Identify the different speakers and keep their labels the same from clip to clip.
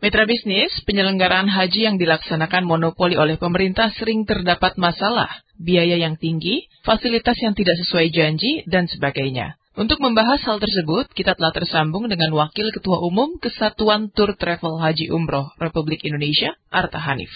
Speaker 1: Mitra bisnis, penyelenggaraan haji yang dilaksanakan monopoli oleh pemerintah sering terdapat masalah, biaya yang tinggi, fasilitas yang tidak sesuai janji, dan sebagainya. Untuk membahas hal tersebut, kita telah tersambung dengan Wakil Ketua Umum Kesatuan Tour Travel Haji Umroh Republik Indonesia, Arta Hanif.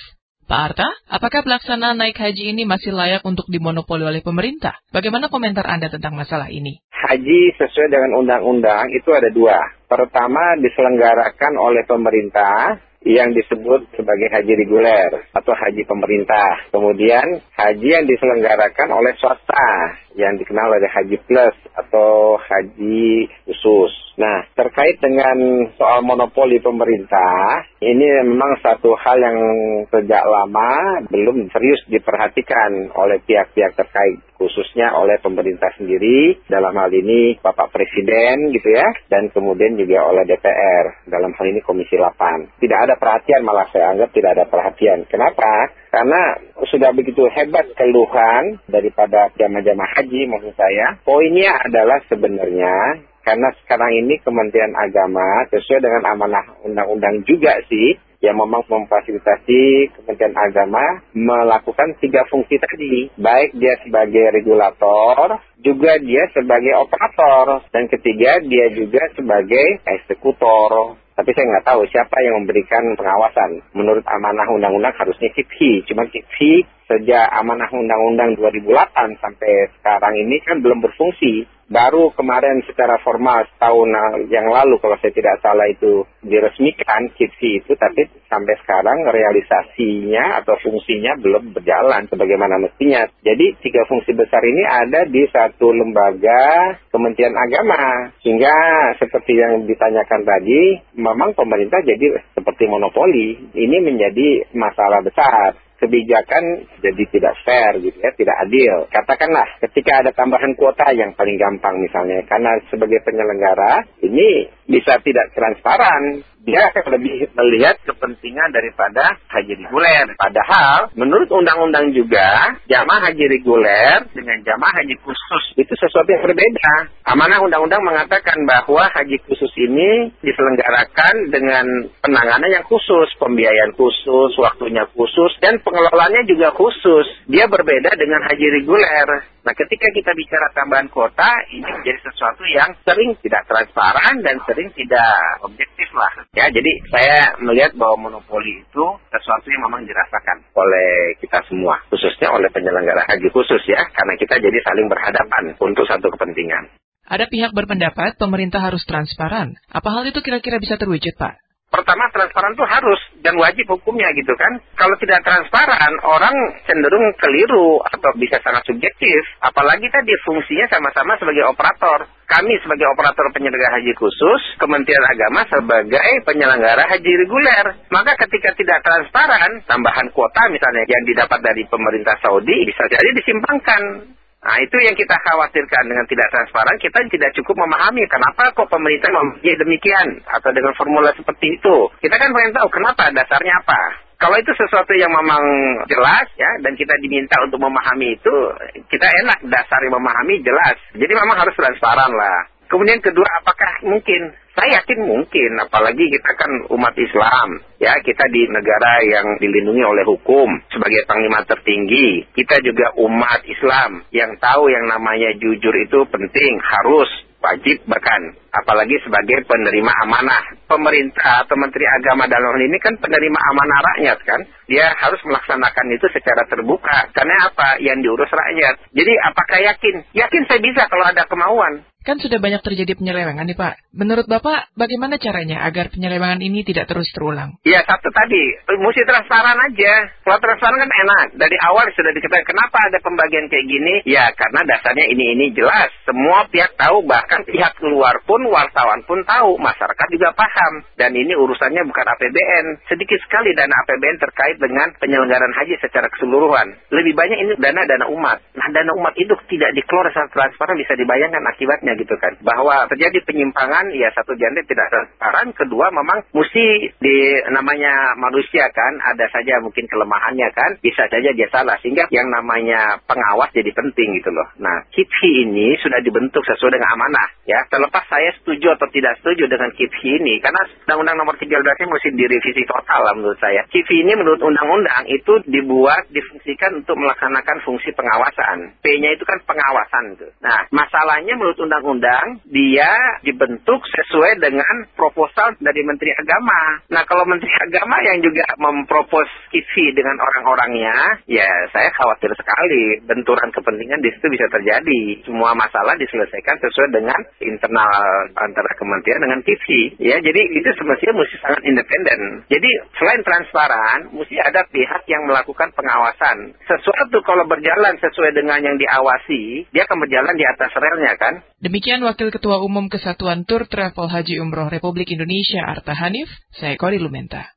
Speaker 1: Pak Arta, apakah pelaksanaan naik haji ini masih layak untuk dimonopoli oleh pemerintah? Bagaimana komentar Anda tentang masalah ini?
Speaker 2: Haji sesuai dengan undang-undang itu ada dua. Pertama diselenggarakan oleh pemerintah yang disebut sebagai haji reguler atau haji pemerintah. Kemudian haji yang diselenggarakan oleh swasta yang dikenal oleh haji plus atau haji khusus. Nah, terkait dengan soal monopoli pemerintah, ini memang satu hal yang sejak lama belum serius diperhatikan oleh pihak-pihak terkait, khususnya oleh pemerintah sendiri, dalam hal ini Bapak Presiden gitu ya, dan kemudian juga oleh DPR, dalam hal ini Komisi 8. Tidak ada perhatian, malah saya anggap tidak ada perhatian. Kenapa? Karena sudah begitu hebat keluhan daripada jamaah-jamaah haji maksud saya. Poinnya adalah sebenarnya karena sekarang ini Kementerian Agama sesuai dengan amanah undang-undang juga sih yang memang memfasilitasi Kementerian Agama melakukan tiga fungsi tadi. Baik dia sebagai regulator, juga dia sebagai operator, dan ketiga dia juga sebagai eksekutor. Tapi saya nggak tahu siapa yang memberikan pengawasan. Menurut amanah undang-undang harusnya KIPHI. Cuma KIPHI sejak amanah undang-undang 2008 sampai sekarang ini kan belum berfungsi baru kemarin secara formal setahun yang lalu kalau saya tidak salah itu diresmikan KIPSI itu tapi sampai sekarang realisasinya atau fungsinya belum berjalan sebagaimana mestinya. Jadi tiga fungsi besar ini ada di satu lembaga Kementerian Agama sehingga seperti yang ditanyakan tadi memang pemerintah jadi seperti monopoli. Ini menjadi masalah besar kebijakan jadi tidak fair gitu ya, tidak adil. Katakanlah ketika ada tambahan kuota yang paling gampang misalnya, karena sebagai penyelenggara ini bisa tidak transparan dia lebih melihat kepentingan daripada haji reguler. Padahal menurut undang-undang juga jamaah haji reguler dengan jamaah haji khusus itu sesuatu yang berbeda. Amanah undang-undang mengatakan bahwa haji khusus ini diselenggarakan dengan penanganan yang khusus, pembiayaan khusus, waktunya khusus, dan pengelolaannya juga khusus. Dia berbeda dengan haji reguler. Nah, ketika kita bicara tambahan kuota, ini menjadi sesuatu yang sering tidak transparan dan sering tidak objektif lah. Ya, jadi saya melihat bahwa monopoli itu sesuatu yang memang dirasakan oleh kita semua, khususnya oleh penyelenggara haji khusus ya, karena kita jadi saling berhadapan untuk satu kepentingan.
Speaker 1: Ada pihak berpendapat pemerintah harus transparan. Apa hal itu kira-kira bisa terwujud, Pak?
Speaker 2: Pertama transparan itu harus dan wajib hukumnya gitu kan. Kalau tidak transparan, orang cenderung keliru atau bisa sangat subjektif. Apalagi tadi fungsinya sama-sama sebagai operator. Kami sebagai operator penyelenggara haji khusus, Kementerian Agama sebagai penyelenggara haji reguler. Maka ketika tidak transparan, tambahan kuota misalnya yang didapat dari pemerintah Saudi bisa jadi disimpangkan Nah, itu yang kita khawatirkan dengan tidak transparan, kita tidak cukup memahami kenapa kok pemerintah memilih demikian atau dengan formula seperti itu. Kita kan pengen tahu kenapa, dasarnya apa. Kalau itu sesuatu yang memang jelas ya dan kita diminta untuk memahami itu, kita enak dasarnya memahami jelas. Jadi memang harus transparan lah. Kemudian kedua, apakah mungkin? Saya yakin mungkin, apalagi kita kan umat Islam. Ya, kita di negara yang dilindungi oleh hukum sebagai panglima tertinggi. Kita juga umat Islam yang tahu yang namanya jujur itu penting, harus, wajib bahkan apalagi sebagai penerima amanah pemerintah atau menteri agama dalam hal ini kan penerima amanah rakyat kan dia harus melaksanakan itu secara terbuka karena apa yang diurus rakyat jadi apakah yakin yakin saya bisa kalau ada kemauan
Speaker 1: Kan sudah banyak terjadi penyelewengan nih Pak. Menurut Bapak, bagaimana caranya agar penyelewengan ini tidak terus terulang?
Speaker 2: Ya satu tadi, mesti transparan aja. Kalau transparan kan enak. Dari awal sudah diketahui kenapa ada pembagian kayak gini. Ya karena dasarnya ini-ini jelas. Semua pihak tahu, bahkan pihak luar pun, wartawan pun tahu. Masyarakat juga paham. Dan ini urusannya bukan APBN. Sedikit sekali dana APBN terkait dengan penyelenggaraan haji secara keseluruhan. Lebih banyak ini dana-dana umat. Nah dana umat itu tidak dikeluarkan secara transparan bisa dibayangkan akibatnya gitu kan. Bahwa terjadi penyimpangan, ya satu jantai tidak transparan, kedua memang mesti di namanya manusia kan, ada saja mungkin kelemahannya kan, bisa saja dia salah. Sehingga yang namanya pengawas jadi penting gitu loh. Nah, KIPHI ini sudah dibentuk sesuai dengan amanah ya. Terlepas saya setuju atau tidak setuju dengan KIPHI ini, karena Undang-Undang Nomor 13 ini mesti direvisi total lah menurut saya. KIPHI ini menurut undang-undang itu dibuat, difungsikan untuk melaksanakan fungsi pengawasan. P-nya itu kan pengawasan tuh. Nah, masalahnya menurut undang-undang dia dibentuk sesuai dengan proposal dari Menteri Agama. Nah, kalau Menteri Agama yang juga mempropos KIFI dengan orang-orangnya, ya saya khawatir sekali benturan kepentingan di situ bisa terjadi. Semua masalah diselesaikan sesuai dengan internal antara kementerian dengan KIFI. Ya, jadi itu semestinya mesti sangat independen. Jadi selain transparan, mesti ada pihak yang melakukan pengawasan. Sesuatu kalau berjalan sesuai dengan yang diawasi, dia akan berjalan di atas relnya kan.
Speaker 1: Demikian Wakil Ketua Umum Kesatuan Tur Travel Haji Umroh Republik Indonesia Arta Hanif, saya Kori Lumenta.